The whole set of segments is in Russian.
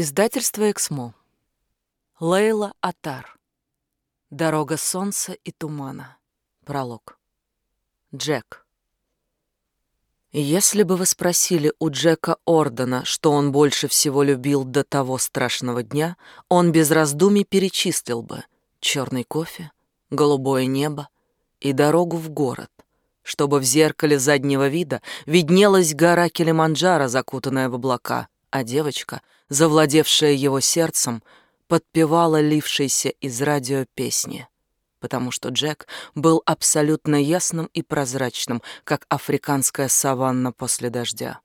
Издательство «Эксмо». Лейла Атар. Дорога солнца и тумана. Пролог. Джек. Если бы вы спросили у Джека Ордена, что он больше всего любил до того страшного дня, он без раздумий перечислил бы черный кофе, голубое небо и дорогу в город, чтобы в зеркале заднего вида виднелась гора Килиманджаро, закутанная в облака, а девочка — завладевшая его сердцем, подпевала лившейся из радио песни, потому что Джек был абсолютно ясным и прозрачным, как африканская саванна после дождя.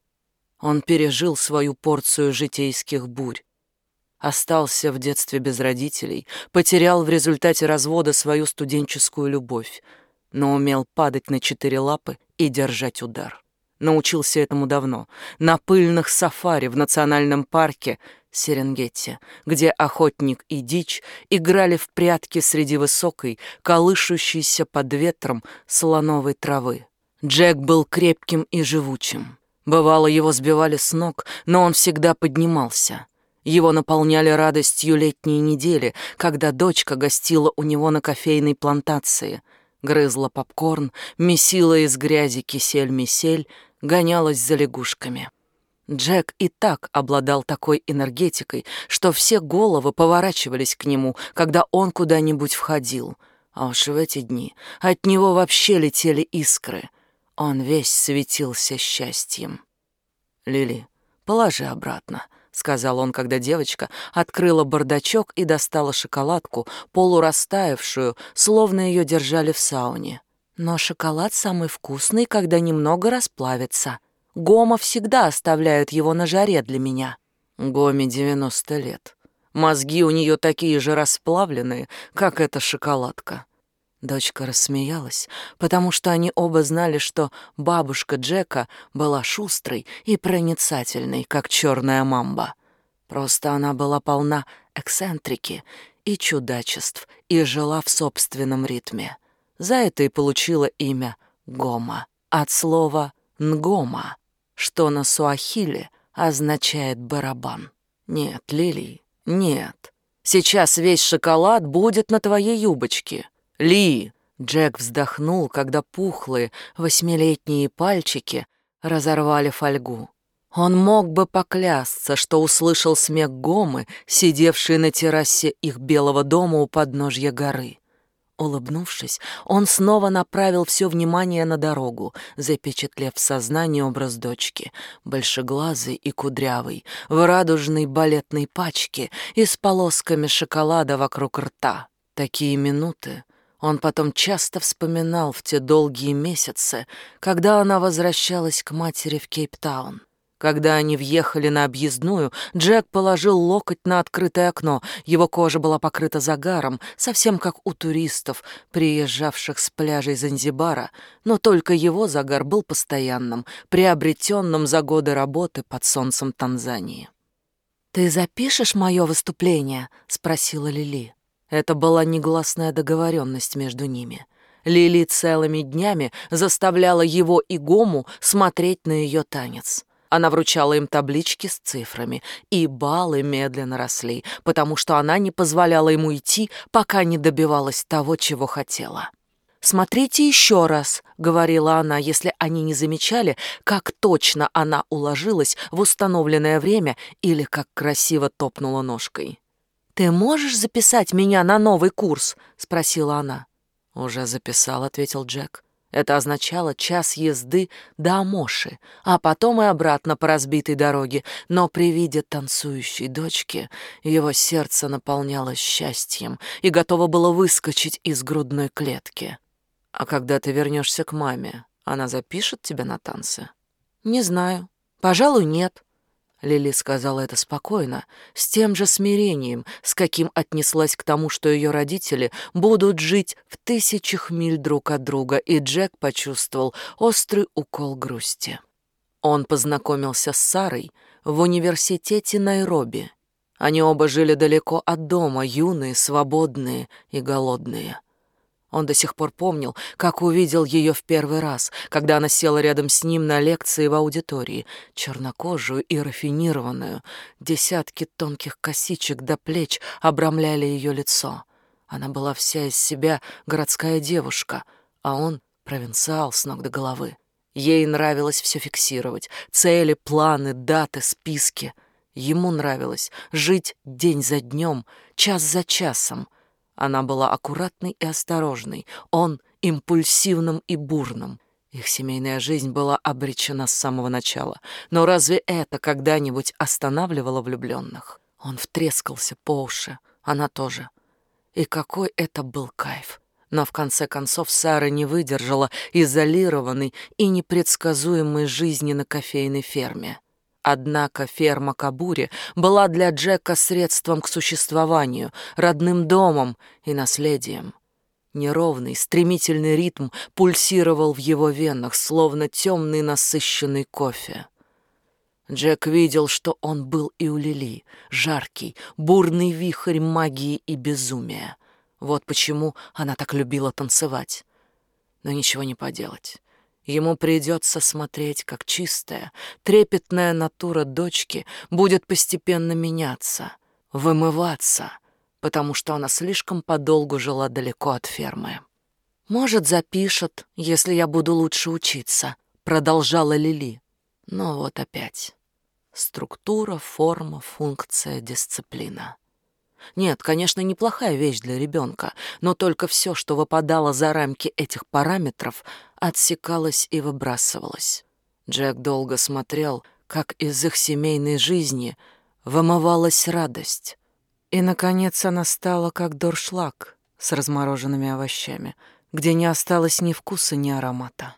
Он пережил свою порцию житейских бурь, остался в детстве без родителей, потерял в результате развода свою студенческую любовь, но умел падать на четыре лапы и держать удар. Научился этому давно. На пыльных сафари в национальном парке Серенгетти, где охотник и дичь играли в прятки среди высокой, колышущейся под ветром слоновой травы. Джек был крепким и живучим. Бывало, его сбивали с ног, но он всегда поднимался. Его наполняли радостью летние недели, когда дочка гостила у него на кофейной плантации, грызла попкорн, месила из грязи кисель-месель, гонялась за лягушками. Джек и так обладал такой энергетикой, что все головы поворачивались к нему, когда он куда-нибудь входил. А уж в эти дни от него вообще летели искры. Он весь светился счастьем. «Лили, положи обратно», — сказал он, когда девочка открыла бардачок и достала шоколадку, полурастаявшую, словно ее держали в сауне. Но шоколад самый вкусный, когда немного расплавится. Гома всегда оставляют его на жаре для меня. Гоме 90 лет. Мозги у нее такие же расплавленные, как эта шоколадка. Дочка рассмеялась, потому что они оба знали, что бабушка Джека была шустрой и проницательной, как черная мамба. Просто она была полна эксцентрики и чудачеств и жила в собственном ритме. За это и получила имя Гома от слова «нгома», что на суахиле означает «барабан». Нет, Лили, нет. Сейчас весь шоколад будет на твоей юбочке. Ли! Джек вздохнул, когда пухлые восьмилетние пальчики разорвали фольгу. Он мог бы поклясться, что услышал смех Гомы, сидевшей на террасе их белого дома у подножья горы. Улыбнувшись, он снова направил все внимание на дорогу, запечатлев в сознании образ дочки, большеглазый и кудрявый, в радужной балетной пачке и с полосками шоколада вокруг рта. Такие минуты он потом часто вспоминал в те долгие месяцы, когда она возвращалась к матери в Кейптаун. Когда они въехали на объездную, Джек положил локоть на открытое окно. Его кожа была покрыта загаром, совсем как у туристов, приезжавших с пляжей Занзибара, но только его загар был постоянным, приобретенным за годы работы под солнцем Танзании. «Ты запишешь мое выступление?» — спросила Лили. Это была негласная договоренность между ними. Лили целыми днями заставляла его и Гому смотреть на ее танец. Она вручала им таблички с цифрами, и баллы медленно росли, потому что она не позволяла ему идти, пока не добивалась того, чего хотела. «Смотрите еще раз», — говорила она, если они не замечали, как точно она уложилась в установленное время или как красиво топнула ножкой. «Ты можешь записать меня на новый курс?» — спросила она. «Уже записал», — ответил Джек. Это означало час езды до Амоши, а потом и обратно по разбитой дороге, но при виде танцующей дочки его сердце наполнялось счастьем и готово было выскочить из грудной клетки. «А когда ты вернешься к маме, она запишет тебя на танцы?» «Не знаю. Пожалуй, нет. Лили сказала это спокойно, с тем же смирением, с каким отнеслась к тому, что ее родители будут жить в тысячах миль друг от друга, и Джек почувствовал острый укол грусти. Он познакомился с Сарой в университете Найроби. Они оба жили далеко от дома, юные, свободные и голодные. Он до сих пор помнил, как увидел ее в первый раз, когда она села рядом с ним на лекции в аудитории, чернокожую и рафинированную. Десятки тонких косичек до плеч обрамляли ее лицо. Она была вся из себя городская девушка, а он — провинциал с ног до головы. Ей нравилось все фиксировать — цели, планы, даты, списки. Ему нравилось жить день за днем, час за часом — она была аккуратной и осторожной, он импульсивным и бурным. Их семейная жизнь была обречена с самого начала. Но разве это когда-нибудь останавливало влюбленных? Он втрескался по уши, она тоже. И какой это был кайф! Но в конце концов Сара не выдержала изолированной и непредсказуемой жизни на кофейной ферме. Однако ферма Кабури была для Джека средством к существованию, родным домом и наследием. Неровный, стремительный ритм пульсировал в его венах, словно темный насыщенный кофе. Джек видел, что он был и у Лили, жаркий, бурный вихрь магии и безумия. Вот почему она так любила танцевать. Но ничего не поделать. Ему придется смотреть, как чистая, трепетная натура дочки будет постепенно меняться, вымываться, потому что она слишком подолгу жила далеко от фермы. «Может, запишет, если я буду лучше учиться», — продолжала Лили. Но вот опять. Структура, форма, функция, дисциплина. Нет, конечно, неплохая вещь для ребенка, но только все, что выпадало за рамки этих параметров, отсекалось и выбрасывалось. Джек долго смотрел, как из их семейной жизни вымывалась радость. И, наконец, она стала как доршлаг с размороженными овощами, где не осталось ни вкуса, ни аромата.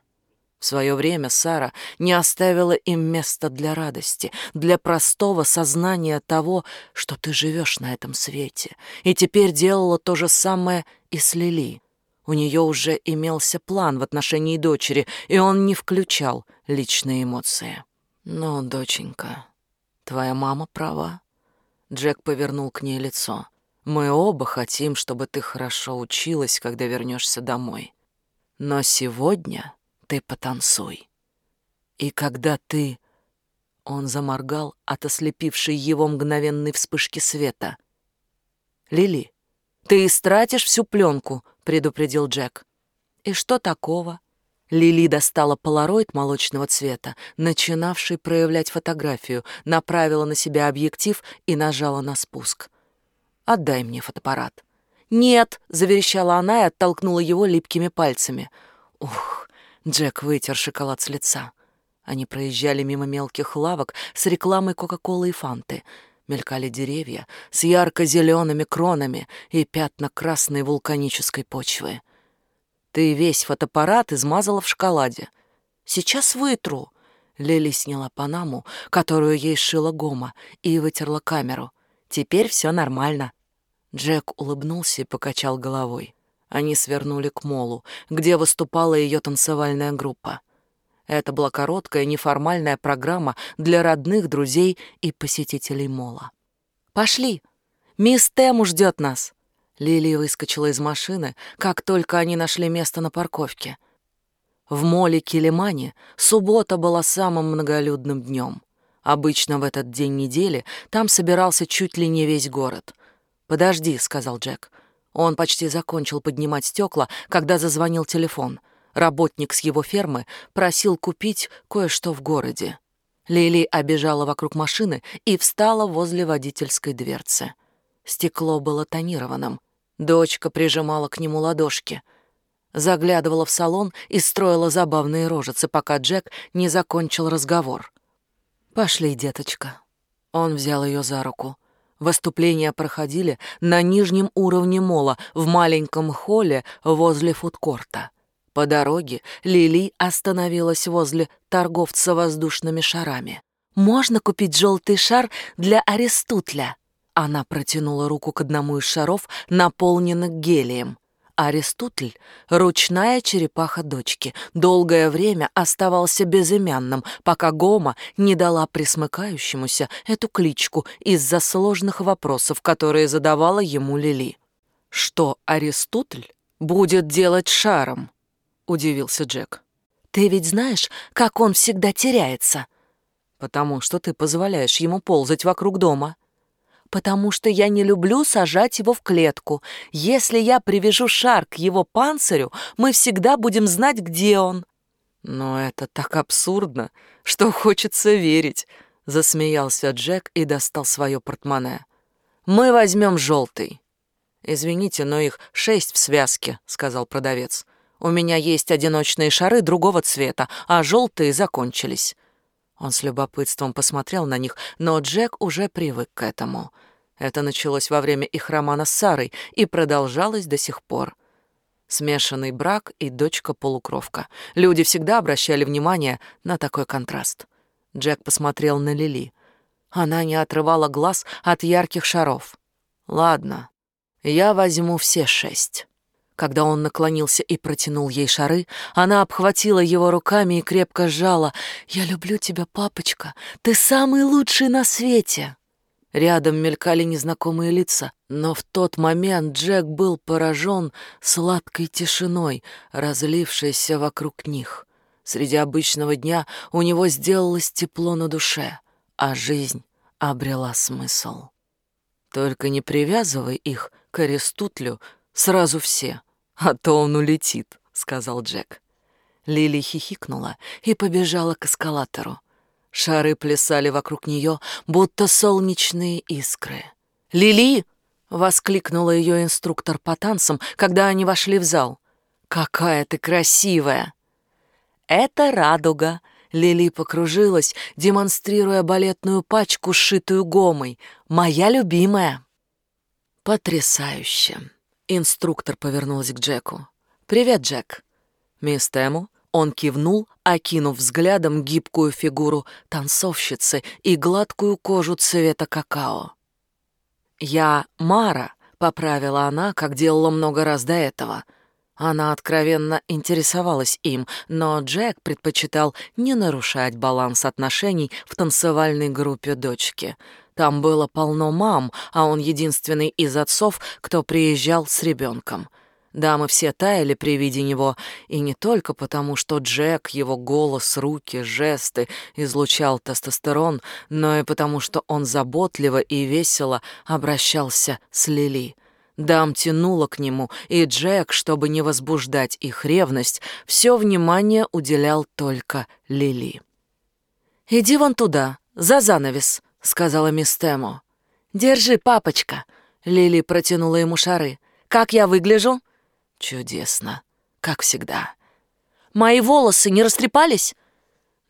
Свое время Сара не оставила им места для радости, для простого сознания того, что ты живешь на этом свете, и теперь делала то же самое и с Лили. У нее уже имелся план в отношении дочери, и он не включал личные эмоции. «Ну, доченька, твоя мама права». Джек повернул к ней лицо. «Мы оба хотим, чтобы ты хорошо училась, когда вернешься домой. Но сегодня ты потанцуй. И когда ты...» Он заморгал от ослепившей его мгновенной вспышки света. «Лили, ты истратишь всю пленку», — предупредил Джек. «И что такого?» Лили достала полароид молочного цвета, начинавший проявлять фотографию, направила на себя объектив и нажала на спуск. «Отдай мне фотоаппарат». «Нет!» — заверещала она и оттолкнула его липкими пальцами. «Ух, Джек вытер шоколад с лица. Они проезжали мимо мелких лавок с рекламой Кока-Колы и Фанты. Мелькали деревья с ярко-зелеными кронами и пятна красной вулканической почвы. Ты весь фотоаппарат измазала в шоколаде. Сейчас вытру. Лили сняла панаму, которую ей шила Гома, и вытерла камеру. Теперь все нормально. Джек улыбнулся и покачал головой. Они свернули к молу, где выступала ее танцевальная группа. Это была короткая неформальная программа для родных, друзей и посетителей мола. «Пошли! Мисс Тему ждет нас!» Лилия выскочила из машины, как только они нашли место на парковке. В моле Килимани суббота была самым многолюдным днем. Обычно в этот день недели там собирался чуть ли не весь город. «Подожди», — сказал Джек, — он почти закончил поднимать стекла, когда зазвонил телефон. Работник с его фермы просил купить кое-что в городе. Лили обежала вокруг машины и встала возле водительской дверцы. Стекло было тонированным. Дочка прижимала к нему ладошки. Заглядывала в салон и строила забавные рожицы, пока Джек не закончил разговор. «Пошли, деточка». Он взял ее за руку. Выступления проходили на нижнем уровне мола в маленьком холле возле фудкорта. По дороге Лили остановилась возле торговца воздушными шарами. «Можно купить желтый шар для Аристутля?» Она протянула руку к одному из шаров, наполненных гелием. Аристутль, ручная черепаха дочки, долгое время оставался безымянным, пока Гома не дала присмыкающемуся эту кличку из-за сложных вопросов, которые задавала ему Лили. Что Аристутль будет делать шаром?» — удивился Джек. «Ты ведь знаешь, как он всегда теряется?» «Потому что ты позволяешь ему ползать вокруг дома». «Потому что я не люблю сажать его в клетку. Если я привяжу шар к его панцирю, мы всегда будем знать, где он». «Но это так абсурдно, что хочется верить», — засмеялся Джек и достал свое портмоне. «Мы возьмем желтый». «Извините, но их шесть в связке», — сказал продавец. «У меня есть одиночные шары другого цвета, а желтые закончились». Он с любопытством посмотрел на них, но Джек уже привык к этому. Это началось во время их романа с Сарой и продолжалось до сих пор. Смешанный брак и дочка-полукровка. Люди всегда обращали внимание на такой контраст. Джек посмотрел на Лили. Она не отрывала глаз от ярких шаров. «Ладно, я возьму все шесть». Когда он наклонился и протянул ей шары, она обхватила его руками и крепко сжала. «Я люблю тебя, папочка. Ты самый лучший на свете!» Рядом мелькали незнакомые лица, но в тот момент Джек был поражен сладкой тишиной, разлившейся вокруг них. Среди обычного дня у него сделалось тепло на душе, а жизнь обрела смысл. Только не привязывай их к Аристутлю сразу все, а то он улетит, сказал Джек. Лили хихикнула и побежала к эскалатору. Шары плясали вокруг нее, будто солнечные искры. «Лили!» — воскликнула ее инструктор по танцам, когда они вошли в зал. «Какая ты красивая!» «Это радуга!» Лили покружилась, демонстрируя балетную пачку, сшитую гомой. «Моя любимая!» «Потрясающе!» Инструктор повернулась к Джеку. «Привет, Джек!» «Мисс Тэму?» Он кивнул, окинув взглядом гибкую фигуру танцовщицы и гладкую кожу цвета какао. «Я Мара», — поправила она, как делала много раз до этого. Она откровенно интересовалась им, но Джек предпочитал не нарушать баланс отношений в танцевальной группе дочки. Там было полно мам, а он единственный из отцов, кто приезжал с ребенком — Дамы все таяли при виде него, и не только потому, что Джек, его голос, руки, жесты излучал тестостерон, но и потому, что он заботливо и весело обращался с Лили. Дам тянуло к нему, и Джек, чтобы не возбуждать их ревность, все внимание уделял только Лили. «Иди вон туда, за занавес», — сказала мисс Тему. «Держи, папочка», — Лили протянула ему шары. «Как я выгляжу?» Чудесно, как всегда. Мои волосы не растрепались?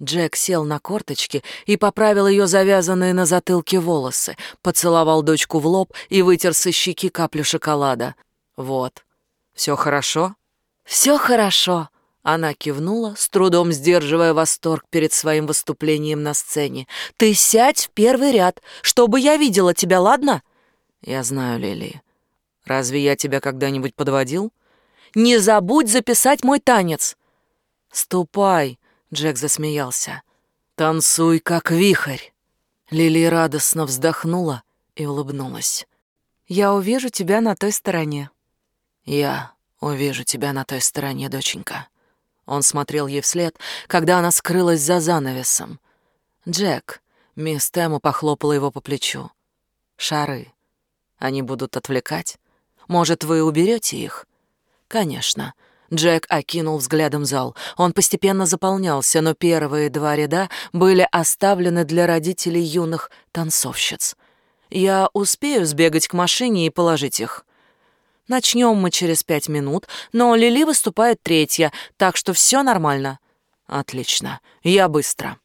Джек сел на корточки и поправил ее завязанные на затылке волосы, поцеловал дочку в лоб и вытер со щеки каплю шоколада. Вот. Все хорошо? Все хорошо. Она кивнула, с трудом сдерживая восторг перед своим выступлением на сцене. «Ты сядь в первый ряд, чтобы я видела тебя, ладно?» «Я знаю, Лили. Разве я тебя когда-нибудь подводил?» Не забудь записать мой танец!» «Ступай!» — Джек засмеялся. «Танцуй, как вихрь!» Лили радостно вздохнула и улыбнулась. «Я увижу тебя на той стороне». «Я увижу тебя на той стороне, доченька». Он смотрел ей вслед, когда она скрылась за занавесом. «Джек», — мисс Тэму похлопала его по плечу. «Шары. Они будут отвлекать. Может, вы уберете их?» Конечно. Джек окинул взглядом зал. Он постепенно заполнялся, но первые два ряда были оставлены для родителей юных танцовщиц. Я успею сбегать к машине и положить их. Начнем мы через пять минут, но Лили выступает третья, так что все нормально. Отлично. Я быстро.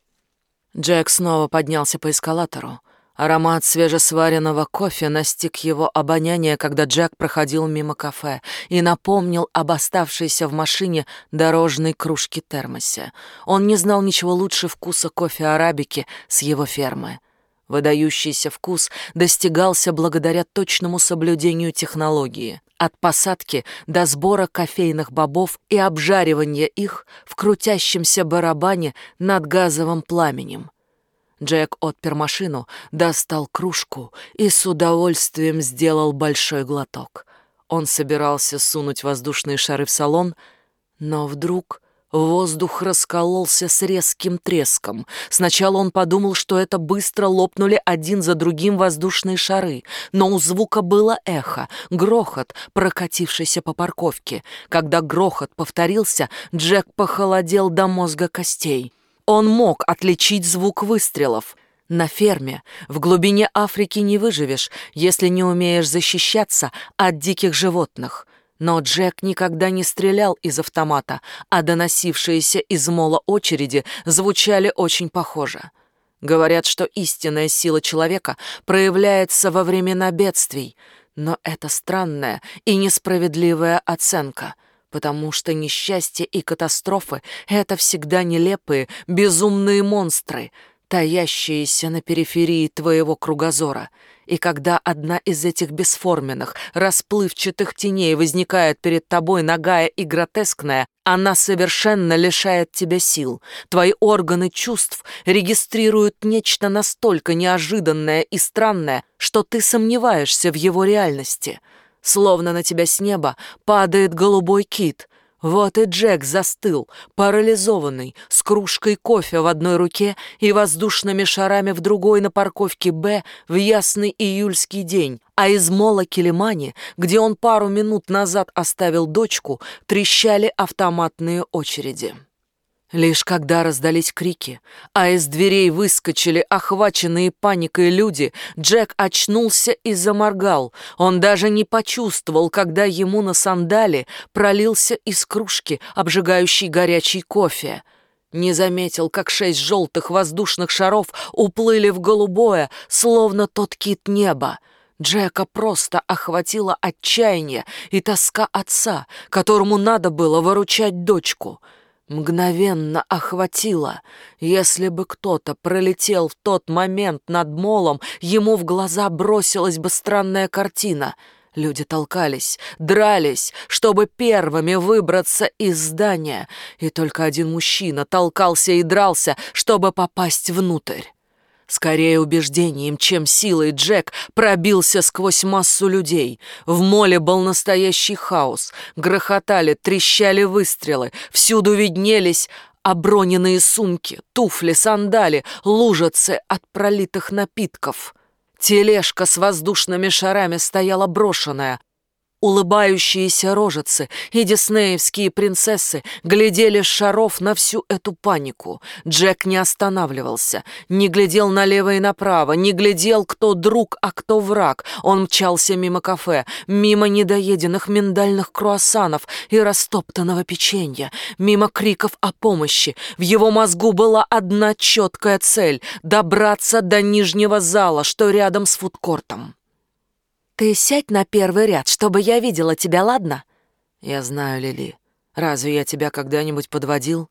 Джек снова поднялся по эскалатору. Аромат свежесваренного кофе настиг его обоняние, когда Джек проходил мимо кафе и напомнил об оставшейся в машине дорожной кружке-термосе. Он не знал ничего лучше вкуса кофе-арабики с его фермы. Выдающийся вкус достигался благодаря точному соблюдению технологии. От посадки до сбора кофейных бобов и обжаривания их в крутящемся барабане над газовым пламенем. Джек отпер машину, достал кружку и с удовольствием сделал большой глоток. Он собирался сунуть воздушные шары в салон, но вдруг воздух раскололся с резким треском. Сначала он подумал, что это быстро лопнули один за другим воздушные шары, но у звука было эхо, грохот, прокатившийся по парковке. Когда грохот повторился, Джек похолодел до мозга костей. Он мог отличить звук выстрелов. На ферме, в глубине Африки не выживешь, если не умеешь защищаться от диких животных. Но Джек никогда не стрелял из автомата, а доносившиеся из мола очереди звучали очень похоже. Говорят, что истинная сила человека проявляется во времена бедствий, но это странная и несправедливая оценка — потому что несчастье и катастрофы — это всегда нелепые, безумные монстры, таящиеся на периферии твоего кругозора. И когда одна из этих бесформенных, расплывчатых теней возникает перед тобой нагая и гротескная, она совершенно лишает тебя сил. Твои органы чувств регистрируют нечто настолько неожиданное и странное, что ты сомневаешься в его реальности — Словно на тебя с неба падает голубой кит. Вот и Джек застыл, парализованный, с кружкой кофе в одной руке и воздушными шарами в другой на парковке «Б» в ясный июльский день, а из мола Килимани, где он пару минут назад оставил дочку, трещали автоматные очереди. Лишь когда раздались крики, а из дверей выскочили охваченные паникой люди, Джек очнулся и заморгал. Он даже не почувствовал, когда ему на сандали пролился из кружки обжигающий горячий кофе. Не заметил, как шесть желтых воздушных шаров уплыли в голубое, словно тот кит неба. Джека просто охватило отчаяние и тоска отца, которому надо было выручать дочку — мгновенно охватило. Если бы кто-то пролетел в тот момент над молом, ему в глаза бросилась бы странная картина. Люди толкались, дрались, чтобы первыми выбраться из здания, и только один мужчина толкался и дрался, чтобы попасть внутрь. Скорее убеждением, чем силой Джек пробился сквозь массу людей. В моле был настоящий хаос. Грохотали, трещали выстрелы. Всюду виднелись оброненные сумки, туфли, сандали, лужицы от пролитых напитков. Тележка с воздушными шарами стояла брошенная, Улыбающиеся рожицы и диснеевские принцессы глядели с шаров на всю эту панику. Джек не останавливался, не глядел налево и направо, не глядел, кто друг, а кто враг. Он мчался мимо кафе, мимо недоеденных миндальных круассанов и растоптанного печенья, мимо криков о помощи. В его мозгу была одна четкая цель — добраться до нижнего зала, что рядом с фудкортом. «Ты сядь на первый ряд, чтобы я видела тебя, ладно?» «Я знаю, Лили. Разве я тебя когда-нибудь подводил?»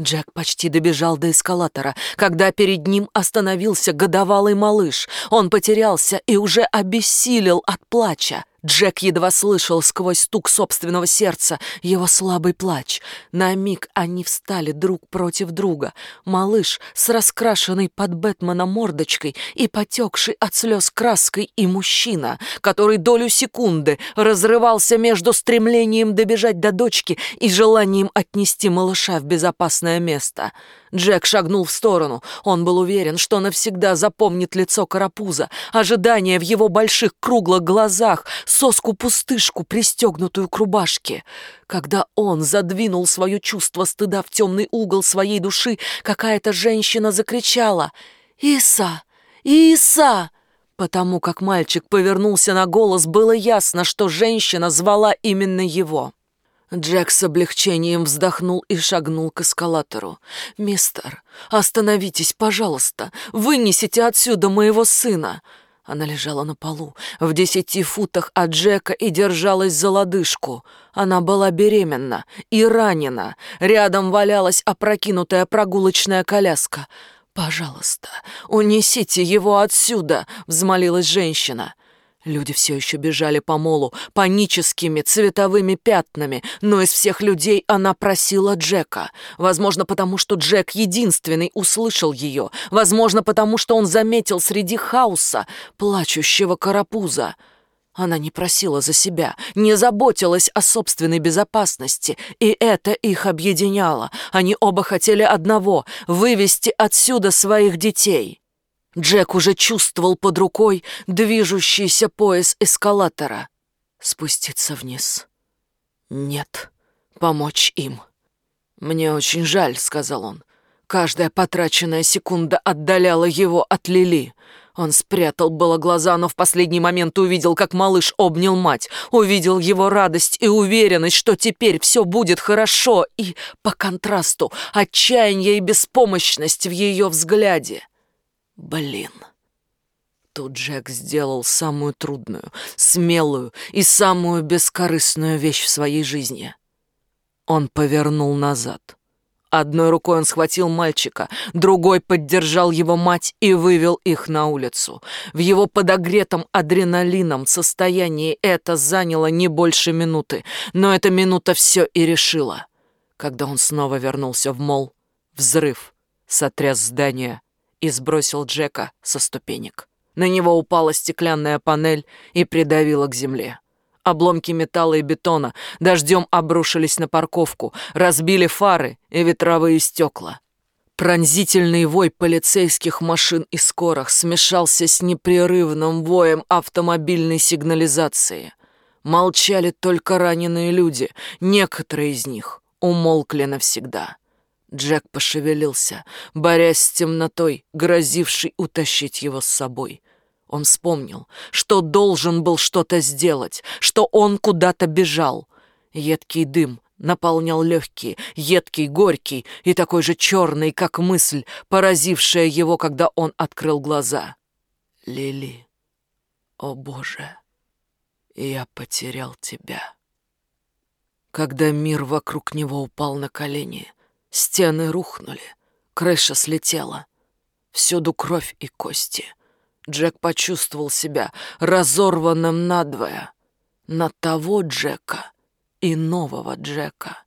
Джек почти добежал до эскалатора, когда перед ним остановился годовалый малыш. Он потерялся и уже обессилел от плача. Джек едва слышал сквозь стук собственного сердца его слабый плач. На миг они встали друг против друга. Малыш с раскрашенной под Бэтмена мордочкой и потекший от слез краской и мужчина, который долю секунды разрывался между стремлением добежать до дочки и желанием отнести малыша в безопасное место — Джек шагнул в сторону. Он был уверен, что навсегда запомнит лицо карапуза, ожидание в его больших круглых глазах, соску-пустышку, пристегнутую к рубашке. Когда он задвинул свое чувство стыда в темный угол своей души, какая-то женщина закричала «Иса! Иса!» Потому как мальчик повернулся на голос, было ясно, что женщина звала именно его. Джек с облегчением вздохнул и шагнул к эскалатору. «Мистер, остановитесь, пожалуйста. Вынесите отсюда моего сына». Она лежала на полу, в десяти футах от Джека и держалась за лодыжку. Она была беременна и ранена. Рядом валялась опрокинутая прогулочная коляска. «Пожалуйста, унесите его отсюда», — взмолилась женщина. Люди все еще бежали по молу паническими цветовыми пятнами, но из всех людей она просила Джека. Возможно, потому что Джек единственный услышал ее. Возможно, потому что он заметил среди хаоса плачущего карапуза. Она не просила за себя, не заботилась о собственной безопасности, и это их объединяло. Они оба хотели одного — вывести отсюда своих детей. Джек уже чувствовал под рукой движущийся пояс эскалатора. Спуститься вниз. Нет, помочь им. «Мне очень жаль», — сказал он. Каждая потраченная секунда отдаляла его от Лили. Он спрятал было глаза, но в последний момент увидел, как малыш обнял мать, увидел его радость и уверенность, что теперь все будет хорошо, и, по контрасту, отчаяние и беспомощность в ее взгляде. Блин. Тут Джек сделал самую трудную, смелую и самую бескорыстную вещь в своей жизни. Он повернул назад. Одной рукой он схватил мальчика, другой поддержал его мать и вывел их на улицу. В его подогретом адреналином состоянии это заняло не больше минуты, но эта минута все и решила. Когда он снова вернулся в мол, взрыв сотряс здание и сбросил Джека со ступенек. На него упала стеклянная панель и придавила к земле. Обломки металла и бетона дождем обрушились на парковку, разбили фары и ветровые стекла. Пронзительный вой полицейских машин и скорых смешался с непрерывным воем автомобильной сигнализации. Молчали только раненые люди, некоторые из них умолкли навсегда. Джек пошевелился, борясь с темнотой, грозившей утащить его с собой. Он вспомнил, что должен был что-то сделать, что он куда-то бежал. Едкий дым наполнял легкие, едкий, горький и такой же черный, как мысль, поразившая его, когда он открыл глаза. «Лили, о Боже, я потерял тебя». Когда мир вокруг него упал на колени, стены рухнули, крыша слетела, всюду кровь и кости — Джек почувствовал себя разорванным надвое. На того Джека и нового Джека.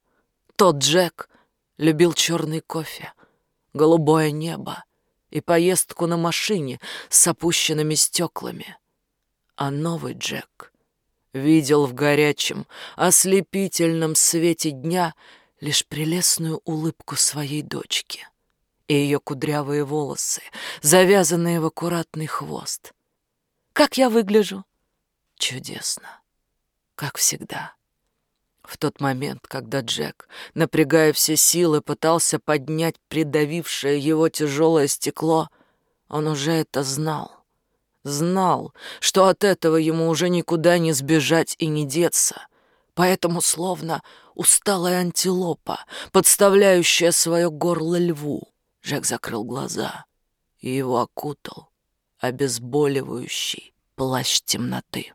Тот Джек любил черный кофе, голубое небо и поездку на машине с опущенными стеклами. А новый Джек видел в горячем, ослепительном свете дня лишь прелестную улыбку своей дочки — и ее кудрявые волосы, завязанные в аккуратный хвост. Как я выгляжу? Чудесно, как всегда. В тот момент, когда Джек, напрягая все силы, пытался поднять придавившее его тяжелое стекло, он уже это знал. Знал, что от этого ему уже никуда не сбежать и не деться. Поэтому, словно усталая антилопа, подставляющая свое горло льву, Жак закрыл глаза, и его окутал обезболивающий плащ темноты.